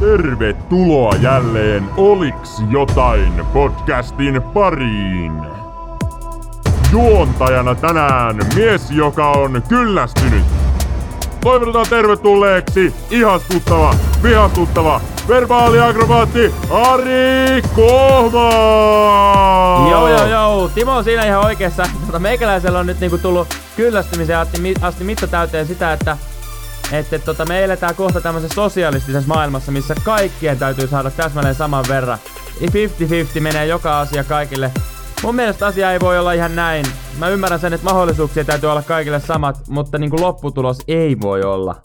Tervetuloa jälleen Oliks jotain podcastin pariin. Juontajana tänään mies, joka on kyllästynyt. Toivotetaan tervetulleeksi ihastuttava, vihastuttava, verbaaliakrobaatti Ari Kohma! Joo, joo, joo. Timo on siinä ihan oikeassa. Tota, meikäläisellä on nyt niinku tullut kyllästymisen asti, asti mitta täyteen sitä, että että tota, me eletään kohta tämmöisessä sosialistisessa maailmassa, missä kaikkien täytyy saada täsmälleen saman verran. 50-50 menee joka asia kaikille. Mun mielestä asia ei voi olla ihan näin. Mä ymmärrän sen, että mahdollisuuksia täytyy olla kaikille samat, mutta niinku lopputulos ei voi olla.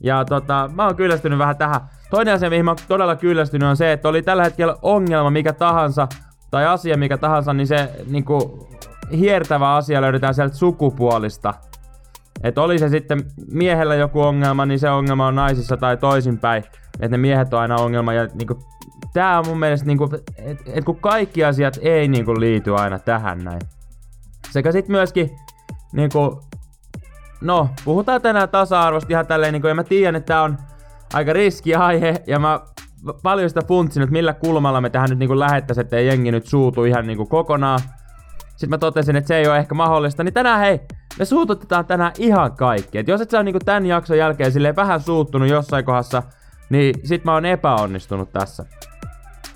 Ja tota, mä oon kyllästynyt vähän tähän. Toinen asia, mihin mä oon todella kyllästynyt, on se, että oli tällä hetkellä ongelma mikä tahansa, tai asia mikä tahansa, niin se niinku hiertävä asia löydetään sieltä sukupuolista. Että oli se sitten miehellä joku ongelma, niin se ongelma on naisissa tai toisinpäin. Että ne miehet on aina ongelma. Ja niinku, tää on mun mielestä, niinku, että et kun kaikki asiat ei niinku liity aina tähän näin. Sekä sitten myöskin, niinku, no, puhutaan tänään tasa-arvosta ihan tälleen, niinku, ja mä tiedän, että tää on aika riski aihe, ja mä paljon sitä funtsin, että millä kulmalla me tähän nyt niinku lähettäisiin, ettei jengi nyt suutu ihan niinku kokonaan. Sitten mä totesin, että se ei ole ehkä mahdollista, niin tänään hei, me suututetaan tänään ihan kaikki. Et jos et sä ole niinku tämän jakson jälkeen silleen vähän suuttunut jossain kohdassa, niin sit mä oon epäonnistunut tässä.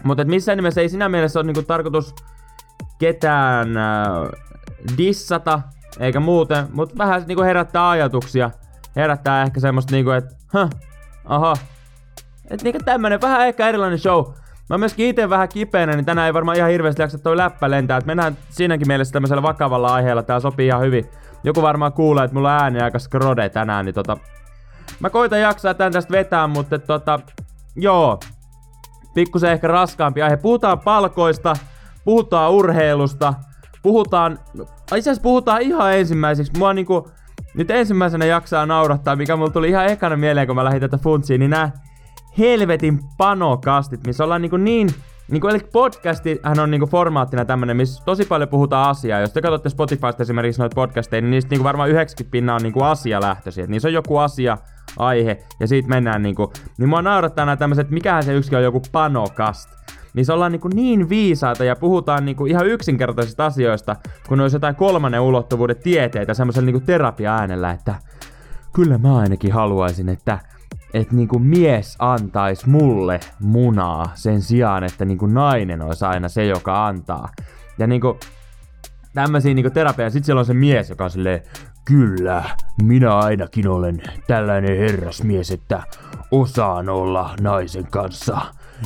Mutta missään nimessä ei siinä mielessä ole niinku tarkoitus ketään äh, dissata, eikä muuten, mutta vähän niinku herättää ajatuksia. Herättää ehkä semmoista niinku, että huh, aha. Et niinku tämmönen vähän ehkä erilainen show. Mä myöskin itse vähän kipeänä, niin tänään ei varmaan ihan hirveästi jaksa toi läppä lentää. Et mennään siinäkin mielessä tämmöisellä vakavalla aiheella. Tää sopii ihan hyvin. Joku varmaan kuulee, että mulla ääni aika skrode tänään, niin tota... Mä koitan jaksaa tän tästä vetää, mutta tota... Joo. Pikkusen ehkä raskaampi aihe. Puhutaan palkoista, puhutaan urheilusta, puhutaan... Itse asiassa puhutaan ihan ensimmäiseksi. Mua niinku... Nyt ensimmäisenä jaksaa naurattaa, mikä mulla tuli ihan ekana mieleen, kun mä lähdin tätä funtsiin, niin nää helvetin panokastit, missä ollaan niinku niin Niinku, eli hän on niinku formaattina tämmönen, missä tosi paljon puhutaan asiaa. Jos te katsotte Spotifysta esimerkiksi noita podcasteja, niin niistä niinku varmaan 90 pinna on niinku asialähtöisiä. Niissä on joku asia, aihe, ja siitä mennään niinku... Niin mua naurattaa nämä tämmöiset, mikähän se yksikin on joku panokast. Niin se ollaan niinku niin viisaita ja puhutaan niinku ihan yksinkertaisista asioista, kun olisi jotain kolmannen ulottuvuuden tieteitä semmoisella niinku terapia-äänellä, että kyllä mä ainakin haluaisin, että että niinku mies antais mulle munaa sen sijaan, että niinku nainen olisi aina se, joka antaa. Ja niinku tämmöisiä niinku terapia, sit siellä on se mies, joka on silleen, kyllä, minä ainakin olen tällainen herrasmies, että osaan olla naisen kanssa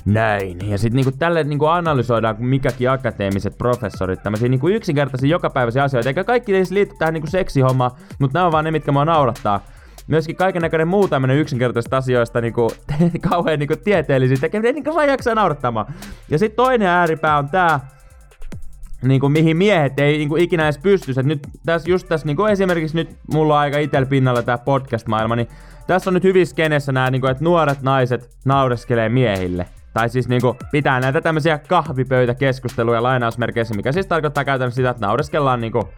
näin. Ja sitten niinku tälle niinku analysoidaan mikäkin akateemiset professorit, tämmöisiä niinku yksinkertaisia jokapäiväisiä asioita, eikä kaikki edes liity tähän niinku seksihommaan, mutta nämä on vaan ne, mitkä mua naurattaa myöskin kaiken näköinen muu tämmönen yksinkertaisista asioista niinku, kauhean niinku tieteellisiä tekeminen, niinku vaan jaksaa naurattamaan. Ja sitten toinen ääripää on tää, niinku, mihin miehet ei niinku, ikinä edes pysty. Et nyt tässä just tässä niinku, esimerkiksi nyt mulla on aika itel pinnalla tää podcast-maailma, niin tässä on nyt hyvissä skenessä nää, niinku, että nuoret naiset naureskelee miehille. Tai siis niinku pitää näitä tämmöisiä kahvipöytäkeskusteluja lainausmerkeissä, mikä siis tarkoittaa käytännössä sitä, että naureskellaan niinku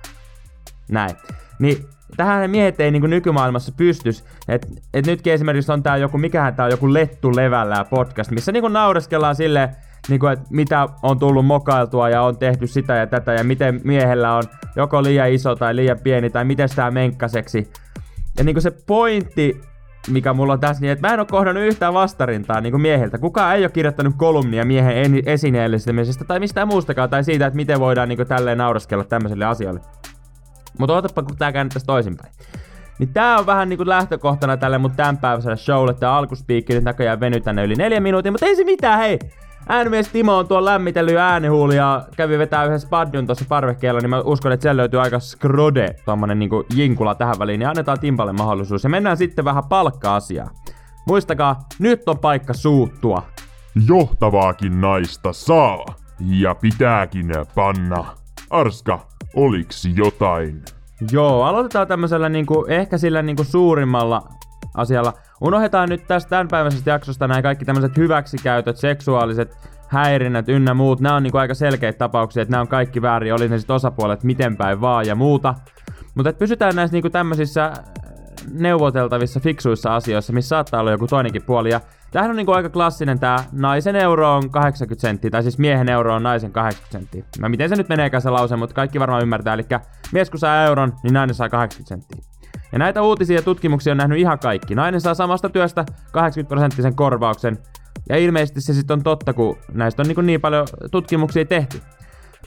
näin. Niin tähän miehet ei niinku nykymaailmassa pystys. Et, et nytkin esimerkiksi on tää joku, mikähän tää on joku lettu levällä podcast, missä niinku naureskellaan silleen, niinku, että mitä on tullut mokailtua ja on tehty sitä ja tätä ja miten miehellä on joko liian iso tai liian pieni tai miten sitä menkkaseksi. Ja niinku se pointti, mikä mulla on tässä, niin että mä en oo kohdannut yhtään vastarintaa niin kuin mieheltä. Kukaan ei ole kirjoittanut kolumnia miehen esineellistämisestä tai mistään muustakaan, tai siitä, että miten voidaan niin kuin, tälleen nauraskella tämmöiselle asialle. Mutta otapa, kun tää käännettäisiin toisinpäin. Niin tää on vähän niinku lähtökohtana tälle mun tämänpäiväiselle showlle. Tää alkuspiikki nyt näköjään veny tänne yli neljä minuuttia, mutta ei se mitään, hei! Äänimies Timo on tuon lämmitellyt äänihuuli ja kävi vetää yhden spadjon tuossa parvekkeella, niin mä uskon, että siellä löytyy aika skrode, tommonen niinku jinkula tähän väliin, niin annetaan Timpalle mahdollisuus. Ja mennään sitten vähän palkka-asiaan. Muistakaa, nyt on paikka suuttua. Johtavaakin naista saa ja pitääkin panna. Arska, oliks jotain? Joo, aloitetaan tämmöisellä niinku, ehkä sillä niinku suurimmalla asialla. Unohdetaan nyt tästä tämänpäiväisestä jaksosta nämä kaikki tämmöiset hyväksikäytöt, seksuaaliset häirinnät ynnä muut. Nämä on niinku aika selkeitä tapauksia, että nämä on kaikki väärin, oli ne sitten osapuolet miten päin vaan ja muuta. Mutta pysytään näissä niinku tämmöisissä neuvoteltavissa fiksuissa asioissa, missä saattaa olla joku toinenkin puoli. Ja tämähän on niinku aika klassinen tää naisen euro on 80 senttiä, tai siis miehen euro on naisen 80 senttiä. Mä miten se nyt meneekään se lause, mutta kaikki varmaan ymmärtää. Eli mies kun saa euron, niin nainen saa 80 senttiä. Ja näitä uutisia ja tutkimuksia on nähnyt ihan kaikki. Nainen saa samasta työstä 80 prosenttisen korvauksen. Ja ilmeisesti se sitten on totta, kun näistä on niin, niin paljon tutkimuksia tehty.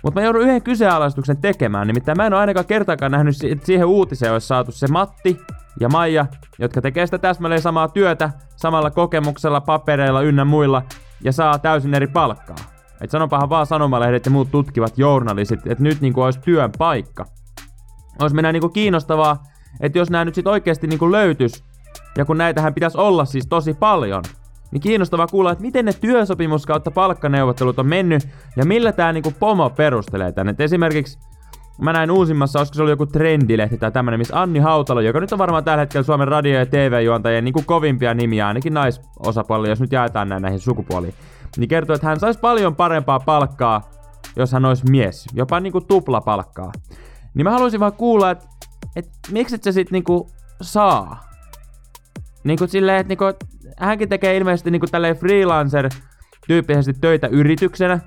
Mutta mä joudun yhden kyseenalaistuksen tekemään, nimittäin mä en ole ainakaan kertaakaan nähnyt siihen uutiseen, olisi saatu se Matti ja Maija, jotka tekee sitä täsmälleen samaa työtä, samalla kokemuksella, papereilla ynnä muilla, ja saa täysin eri palkkaa. Et sanopahan vaan sanomalehdet ja muut tutkivat journalistit, että nyt niinku olisi työn paikka. Olisi mennä niinku kiinnostavaa, että jos nämä nyt sit oikeasti niinku löytys, ja kun näitähän pitäisi olla siis tosi paljon, niin kiinnostavaa kuulla, että miten ne työsopimus kautta palkkaneuvottelut on mennyt ja millä tämä niinku pomo perustelee tänne. Et esimerkiksi mä näin uusimmassa, olisiko se oli joku trendilehti tai tämmönen, missä Anni Hautalo, joka nyt on varmaan tällä hetkellä Suomen radio- ja TV-juontajien niinku kovimpia nimiä, ainakin naisosapuolella, jos nyt jaetaan näin näihin sukupuoliin, niin kertoo, että hän saisi paljon parempaa palkkaa, jos hän olisi mies, jopa niinku tupla palkkaa. Niin mä haluaisin vaan kuulla, että et miksi et sä sit niinku saa? Niinku silleen, että niinku, hänkin tekee ilmeisesti niinku tälleen freelancer tyyppisesti töitä yrityksenä.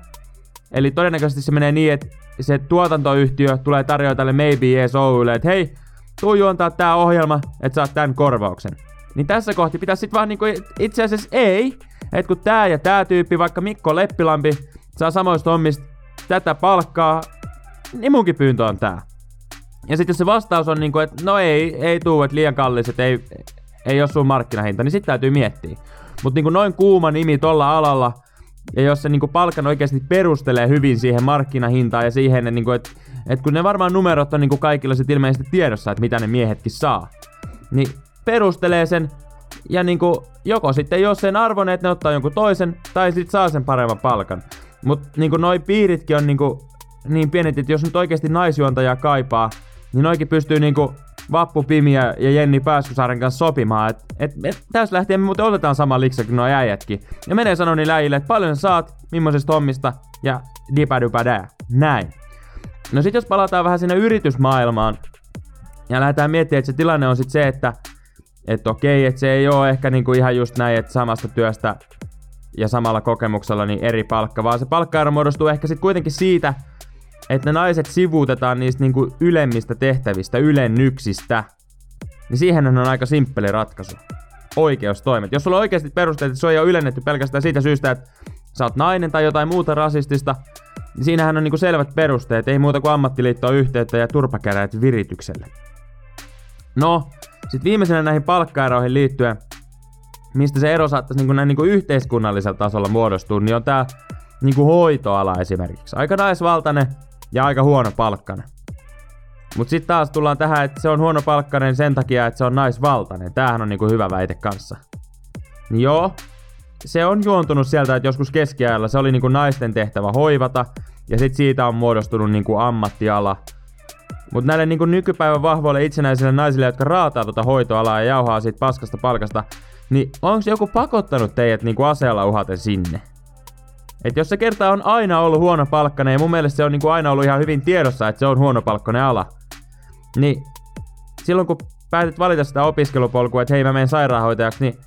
Eli todennäköisesti se menee niin, että se tuotantoyhtiö tulee tarjoa tälle Maybe Yes Oylle, että hei, tuu juontaa tää ohjelma, että saat tämän korvauksen. Niin tässä kohti pitäisi sit vaan niinku itse asiassa ei, että kun tää ja tää tyyppi, vaikka Mikko Leppilampi, saa samoista hommista tätä palkkaa, niin munkin pyyntö on tää. Ja sitten jos se vastaus on niinku, että no ei, ei tuu, että liian kallis, että ei, ei ole sun markkinahinta, niin sitten täytyy miettiä. Mutta niinku noin kuuma nimi tolla alalla, ja jos se niinku palkan oikeasti perustelee hyvin siihen markkinahintaan ja siihen, että niinku, et, kun ne varmaan numerot on niinku kaikilla sit ilmeisesti tiedossa, että mitä ne miehetkin saa, niin perustelee sen ja niinku, joko sitten jos sen arvon, että ne ottaa jonkun toisen, tai sitten saa sen paremman palkan. Mutta niinku noi piiritkin on niinku niin pienet, että jos nyt oikeasti naisjuontajaa kaipaa, niin noikin pystyy niinku Vappu Pimiä ja Jenni Pääskysaaren kanssa sopimaan, että et, et, tässä lähtien me muuten otetaan sama liksa kuin nuo äijätkin. Ja menee sanoo niille äijille, että paljon saat, millaisesta hommista ja dipadupadää. Näin. No sit jos palataan vähän sinne yritysmaailmaan ja lähdetään miettimään, että se tilanne on sit se, että että okei, että se ei ole ehkä niinku ihan just näin, että samasta työstä ja samalla kokemuksella niin eri palkka, vaan se palkkaero muodostuu ehkä sitten kuitenkin siitä, että ne naiset sivuutetaan niistä niinku ylemmistä tehtävistä, ylennyksistä, niin siihen on aika simppeli ratkaisu. Oikeustoimet. Jos sulla on oikeasti perusteet, että se ei ole ylennetty pelkästään siitä syystä, että sä oot nainen tai jotain muuta rasistista, niin siinähän on niinku selvät perusteet, ei muuta kuin ammattiliittoa yhteyttä ja turpakäräät viritykselle. No, sitten viimeisenä näihin palkkaeroihin liittyen, mistä se ero saattaisi niinku näin niinku yhteiskunnallisella tasolla muodostua, niin on tää niinku hoitoala esimerkiksi. Aika naisvaltainen, ja aika huono palkkana. Mut sitten taas tullaan tähän, että se on huono palkkainen sen takia, että se on naisvaltainen. Tämähän on niinku hyvä väite kanssa. Niin joo, se on juontunut sieltä, että joskus keskiajalla se oli niinku naisten tehtävä hoivata, ja sitten siitä on muodostunut niinku ammattiala. Mutta näille niinku nykypäivän vahvoille itsenäisille naisille, jotka raataa tuota hoitoalaa ja jauhaa siitä paskasta palkasta, niin onko joku pakottanut teidät niinku aseella uhaten sinne? Et jos se kerta on aina ollut huono palkkainen, ja mun mielestä se on niinku aina ollut ihan hyvin tiedossa, että se on huono palkkainen ala, niin silloin kun päätit valita sitä opiskelupolkua, että hei mä menen sairaanhoitajaksi, niin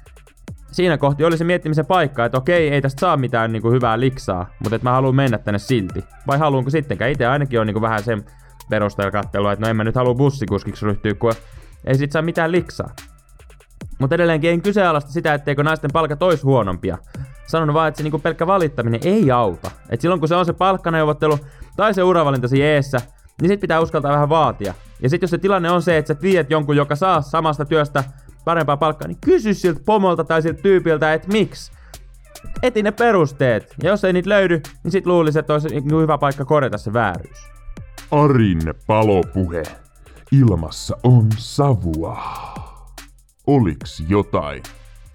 siinä kohti oli se miettimisen paikka, että okei, ei tästä saa mitään niinku hyvää liksaa, mutta että mä haluan mennä tänne silti. Vai haluanko sittenkään? Itse ainakin on niinku vähän sen perusteella kattelua, että no en mä nyt halua bussikuskiksi ryhtyä, kun ei sit saa mitään liksaa. Mutta edelleenkin en kyseenalaista sitä, etteikö naisten palkat olisi huonompia sanonut vaan, että se niinku pelkkä valittaminen ei auta. Et silloin kun se on se palkkaneuvottelu tai se uravalintasi eessä, niin sit pitää uskaltaa vähän vaatia. Ja sit jos se tilanne on se, että sä tiedät jonkun, joka saa samasta työstä parempaa palkkaa, niin kysy siltä pomolta tai siltä tyypiltä, että miksi. Eti ne perusteet. Ja jos ei niitä löydy, niin sit luulisi, että olisi hyvä paikka korjata se vääryys. Arin palopuhe. Ilmassa on savua. Oliks jotain?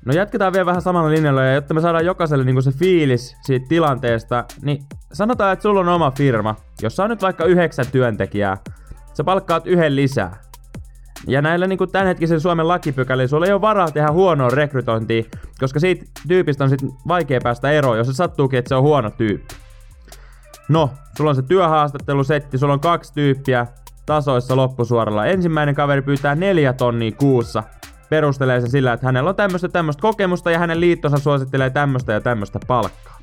No jatketaan vielä vähän samalla linjalla ja jotta me saadaan jokaiselle niinku se fiilis siitä tilanteesta, niin sanotaan, että sulla on oma firma, jossa on nyt vaikka yhdeksän työntekijää. Sä palkkaat yhden lisää. Ja näillä niin tämänhetkisen Suomen lakipykälillä sulla ei ole varaa tehdä huonoa rekrytointia, koska siitä tyypistä on sit vaikea päästä eroon, jos se sattuukin, että se on huono tyyppi. No, sulla on se työhaastattelusetti, sulla on kaksi tyyppiä, tasoissa loppusuoralla. Ensimmäinen kaveri pyytää neljä tonnia kuussa. Perustelee sen sillä, että hänellä on tämmöistä tämmöistä kokemusta ja hänen liittonsa suosittelee tämmöistä ja tämmöistä palkkaa.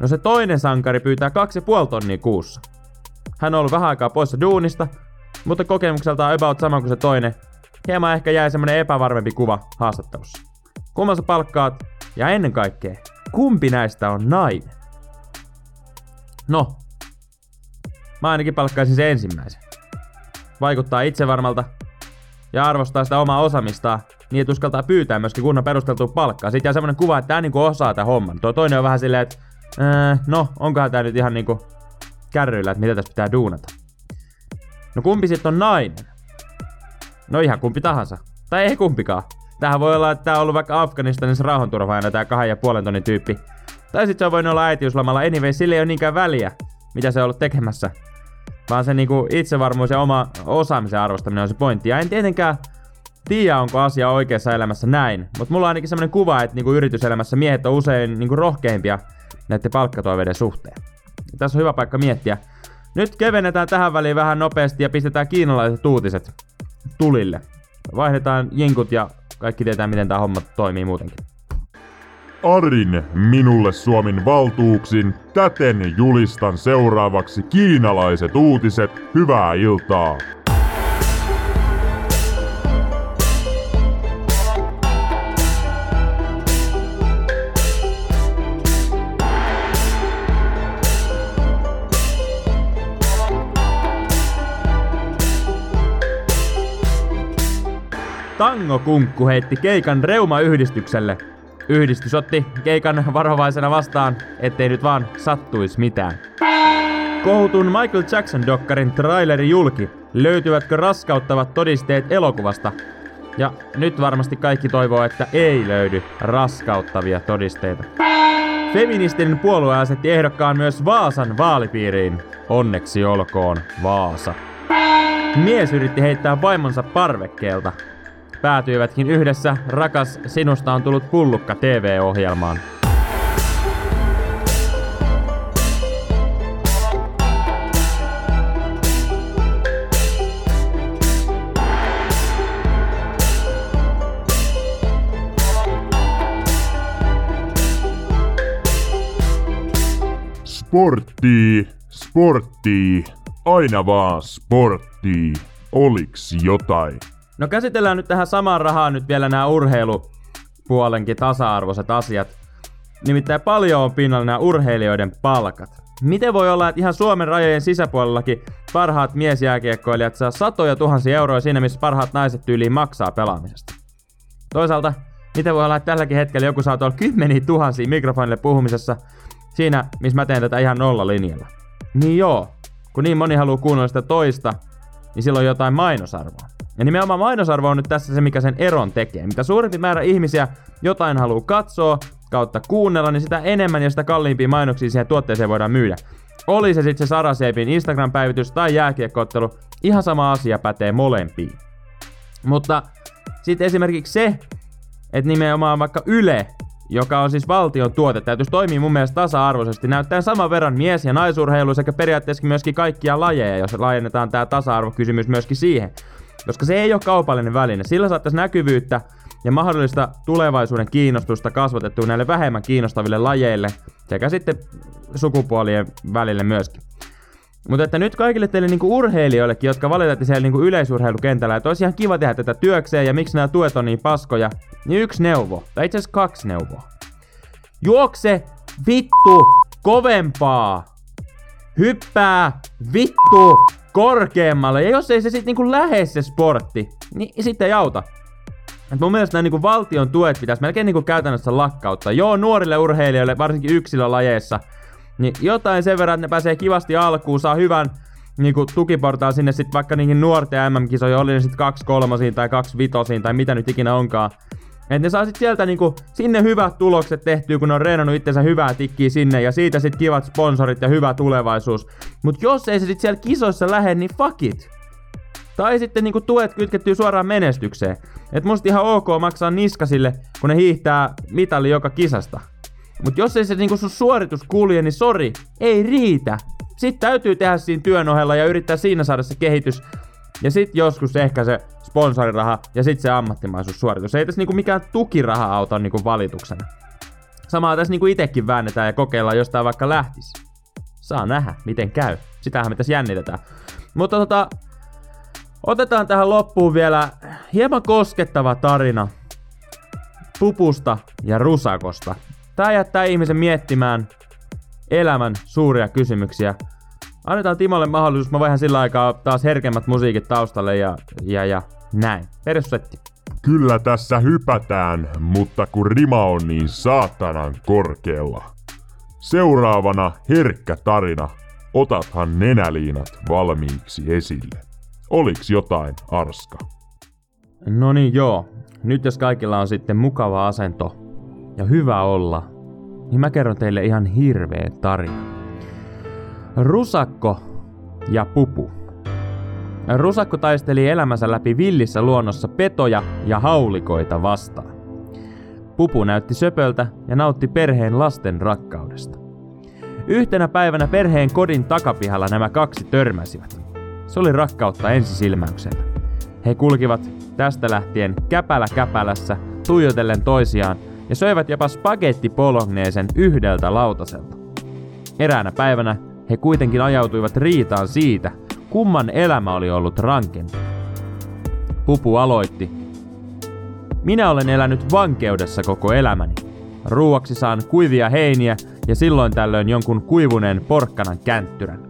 No se toinen sankari pyytää 2,5 tonnia kuussa. Hän on ollut vähän aikaa poissa duunista, mutta kokemukselta on about sama kuin se toinen. Hieman ehkä jäi semmonen epävarmempi kuva haastattelussa. Kumman sä palkkaat? Ja ennen kaikkea, kumpi näistä on nainen? No, mä ainakin palkkaisin se ensimmäisen. Vaikuttaa itsevarmalta ja arvostaa sitä omaa osaamistaan, niin että uskaltaa pyytää myöskin kunnon perusteltua palkkaa. Sitten jää semmonen kuva, että tää niinku osaa tämän homman. Tuo toinen on vähän silleen, että Öö, no, onkohan tää nyt ihan niinku kärryillä, että mitä tässä pitää duunata. No kumpi sitten on nainen? No ihan kumpi tahansa. Tai ei kumpikaan. Tähän voi olla, että tää on ollut vaikka Afganistanissa rauhanturvaajana tää kahden ja puolen tonnin tyyppi. Tai sitten se on voinut olla äitiyslomalla. Anyway, sille ei ole niinkään väliä, mitä se on ollut tekemässä. Vaan se niinku itsevarmuus ja oma osaamisen arvostaminen on se pointti. Ja en tietenkään tiedä, onko asia oikeassa elämässä näin. Mutta mulla on ainakin semmonen kuva, että niinku yrityselämässä miehet on usein niinku rohkeimpia näiden palkkatoiveiden suhteen. Tässä on hyvä paikka miettiä. Nyt kevennetään tähän väliin vähän nopeasti ja pistetään kiinalaiset uutiset tulille. Vaihdetaan jinkut ja kaikki tietää, miten tämä homma toimii muutenkin. Arin minulle Suomen valtuuksin. Täten julistan seuraavaksi kiinalaiset uutiset. Hyvää iltaa! Tango Kunkku heitti keikan Reuma-yhdistykselle. Yhdistys otti keikan varovaisena vastaan, ettei nyt vaan sattuisi mitään. Kohutun Michael Jackson-dokkarin traileri julki. Löytyvätkö raskauttavat todisteet elokuvasta? Ja nyt varmasti kaikki toivoo, että ei löydy raskauttavia todisteita. Feministinen puolue asetti ehdokkaan myös Vaasan vaalipiiriin. Onneksi olkoon Vaasa. Mies yritti heittää vaimonsa parvekkeelta päätyivätkin yhdessä Rakas sinusta on tullut pullukka TV-ohjelmaan. Sportti, sportti, aina vaan sportti. Oliks jotain? No käsitellään nyt tähän samaan rahaan nyt vielä nämä urheilupuolenkin tasa-arvoiset asiat. Nimittäin paljon on pinnalla nämä urheilijoiden palkat. Miten voi olla, että ihan Suomen rajojen sisäpuolellakin parhaat miesjääkiekkoilijat saa satoja tuhansia euroja siinä, missä parhaat naiset tyyliin maksaa pelaamisesta? Toisaalta, miten voi olla, että tälläkin hetkellä joku saa tuolla kymmeniä tuhansia mikrofonille puhumisessa siinä, missä mä teen tätä ihan nolla linjalla? Niin joo, kun niin moni haluaa kuunnella sitä toista, niin silloin jotain mainosarvoa. Ja nimenomaan mainosarvo on nyt tässä se, mikä sen eron tekee. Mitä suurempi määrä ihmisiä jotain haluaa katsoa kautta kuunnella, niin sitä enemmän ja sitä kalliimpia mainoksia siihen tuotteeseen voidaan myydä. Oli se sitten se Saraseipin Instagram-päivitys tai jääkiekkoottelu, ihan sama asia pätee molempiin. Mutta sitten esimerkiksi se, että nimenomaan vaikka Yle, joka on siis valtion tuotetäytys, toimii mun mielestä tasa-arvoisesti, näyttää saman verran mies- ja naisurheilu sekä periaatteessa myöskin kaikkia lajeja, jos laajennetaan tämä tasa-arvokysymys myöskin siihen koska se ei ole kaupallinen väline. Sillä saattaisi näkyvyyttä ja mahdollista tulevaisuuden kiinnostusta kasvatettua näille vähemmän kiinnostaville lajeille sekä sitten sukupuolien välille myöskin. Mutta että nyt kaikille teille niinku urheilijoillekin, jotka valitatte siellä niinku yleisurheilukentällä, että olisi ihan kiva tehdä tätä työkseen ja miksi nämä tuet on niin paskoja, niin yksi neuvo, tai itse asiassa kaksi neuvoa. Juokse vittu kovempaa! Hyppää vittu korkeammalle. Ja jos ei se sitten niinku lähde se sportti, niin sitten ei auta. Et mun mielestä nämä niinku valtion tuet pitäisi melkein niinku käytännössä lakkauttaa. Joo, nuorille urheilijoille, varsinkin yksilölajeissa, niin jotain sen verran, että ne pääsee kivasti alkuun, saa hyvän niinku tukiportaan sinne sitten vaikka niihin nuorten MM-kisoihin, oli ne sitten kaksi kolmosiin tai kaksi vitosiin tai mitä nyt ikinä onkaan. Että ne saa sit sieltä niinku sinne hyvät tulokset tehtyä, kun ne on reenannut itsensä hyvää tikkiä sinne ja siitä sit kivat sponsorit ja hyvä tulevaisuus. Mut jos ei se sit siellä kisoissa lähde, niin fuck it. Tai sitten niinku tuet kytkettyy suoraan menestykseen. Et musta ihan ok maksaa niskasille, kun ne hiihtää mitali joka kisasta. Mut jos ei se niinku sun suoritus kulje, niin sori, ei riitä. sit täytyy tehdä siinä työn ohella ja yrittää siinä saada se kehitys. Ja sit joskus ehkä se sponsoriraha ja sit se ammattimaisuussuoritus. Ei tässä niinku mikään tukiraha auta niinku valituksena. Samaa tässä niinku itekin väännetään ja kokeillaan jostain vaikka lähtis. Saa nähdä, miten käy. Sitähän me tässä jännitetään. Mutta tota, otetaan tähän loppuun vielä hieman koskettava tarina pupusta ja rusakosta. Tää jättää ihmisen miettimään elämän suuria kysymyksiä. Annetaan Timolle mahdollisuus, mä voihan sillä aikaa taas herkemmät musiikit taustalle ja, ja, ja näin. Perussetti. Kyllä tässä hypätään, mutta kun rima on niin saatanan korkealla. Seuraavana herkkä tarina. Otathan nenäliinat valmiiksi esille. Oliks jotain, Arska? No niin joo. Nyt jos kaikilla on sitten mukava asento ja hyvä olla, niin mä kerron teille ihan hirveä tarina. Rusakko ja pupu. Rusakko taisteli elämänsä läpi villissä luonnossa petoja ja haulikoita vastaan. Pupu näytti söpöltä ja nautti perheen lasten rakkaudesta. Yhtenä päivänä perheen kodin takapihalla nämä kaksi törmäsivät. Se oli rakkautta ensisilmäyksellä. He kulkivat tästä lähtien käpälä käpälässä, tuijotellen toisiaan, ja söivät jopa spagetti pologneesen yhdeltä lautaselta. Eräänä päivänä he kuitenkin ajautuivat riitaan siitä, kumman elämä oli ollut rankempi. Pupu aloitti. Minä olen elänyt vankeudessa koko elämäni. Ruuaksi saan kuivia heiniä ja silloin tällöin jonkun kuivuneen porkkanan känttyrän.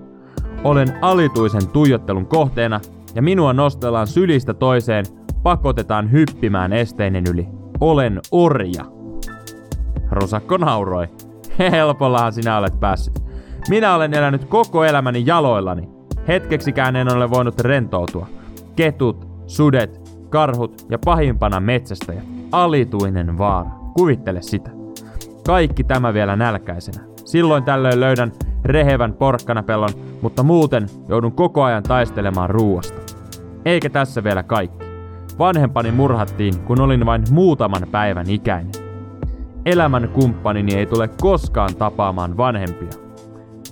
Olen alituisen tuijottelun kohteena ja minua nostellaan sylistä toiseen, pakotetaan hyppimään esteinen yli. Olen orja. Rosakko nauroi. Helpollahan sinä olet päässyt. Minä olen elänyt koko elämäni jaloillani. Hetkeksikään en ole voinut rentoutua. Ketut, sudet, karhut ja pahimpana metsästäjät. Alituinen vaara. Kuvittele sitä. Kaikki tämä vielä nälkäisenä. Silloin tällöin löydän rehevän porkkanapellon, mutta muuten joudun koko ajan taistelemaan ruuasta. Eikä tässä vielä kaikki. Vanhempani murhattiin, kun olin vain muutaman päivän ikäinen. Elämän kumppanini ei tule koskaan tapaamaan vanhempia.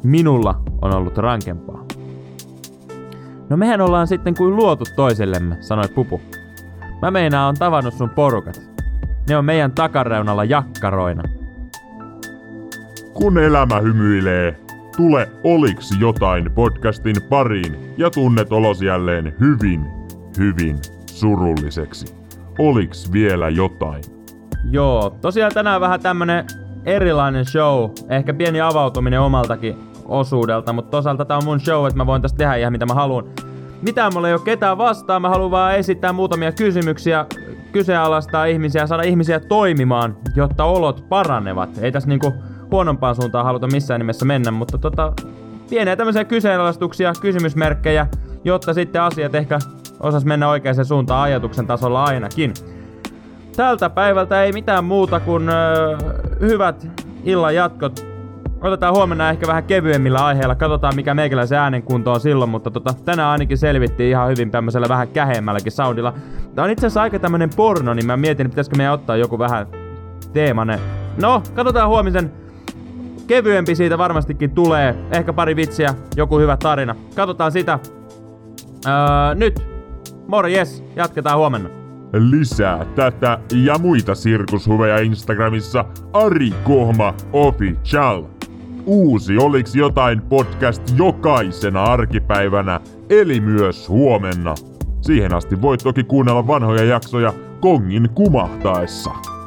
Minulla on ollut rankempaa. No mehän ollaan sitten kuin luotu toisellemme, sanoi Pupu. Mä meinaan on tavannut sun porukat. Ne on meidän takareunalla jakkaroina. Kun elämä hymyilee, tule Oliks jotain podcastin pariin ja tunnet olos jälleen hyvin, hyvin surulliseksi. Oliks vielä jotain? Joo, tosiaan tänään vähän tämmönen erilainen show. Ehkä pieni avautuminen omaltakin osuudelta, mutta toisaalta tää on mun show, että mä voin tästä tehdä ihan mitä mä haluan. Mitään mulla ei ole ketään vastaan, mä haluan vaan esittää muutamia kysymyksiä, kyseenalaistaa ihmisiä, saada ihmisiä toimimaan, jotta olot paranevat. Ei tässä niinku huonompaan suuntaan haluta missään nimessä mennä, mutta tota, pieniä tämmöisiä kyseenalaistuksia, kysymysmerkkejä, jotta sitten asiat ehkä osas mennä oikeaan suuntaan ajatuksen tasolla ainakin. Tältä päivältä ei mitään muuta kuin öö, hyvät illan jatkot. Otetaan huomenna ehkä vähän kevyemmillä aiheilla. Katsotaan mikä meikäläisen äänen kunto on silloin, mutta tota, tänään ainakin selvittiin ihan hyvin tämmöisellä vähän käheämmälläkin soundilla. Tää on itse asiassa aika tämmönen porno, niin mä mietin, pitäisikö meidän ottaa joku vähän teemane. No, katsotaan huomisen kevyempi siitä varmastikin tulee. Ehkä pari vitsiä, joku hyvä tarina. Katsotaan sitä. Öö, nyt, morjes, jatketaan huomenna. Lisää tätä ja muita sirkushuveja Instagramissa Ari Kohma Official. Uusi Oliks jotain podcast jokaisena arkipäivänä, eli myös huomenna. Siihen asti voit toki kuunnella vanhoja jaksoja kongin kumahtaessa.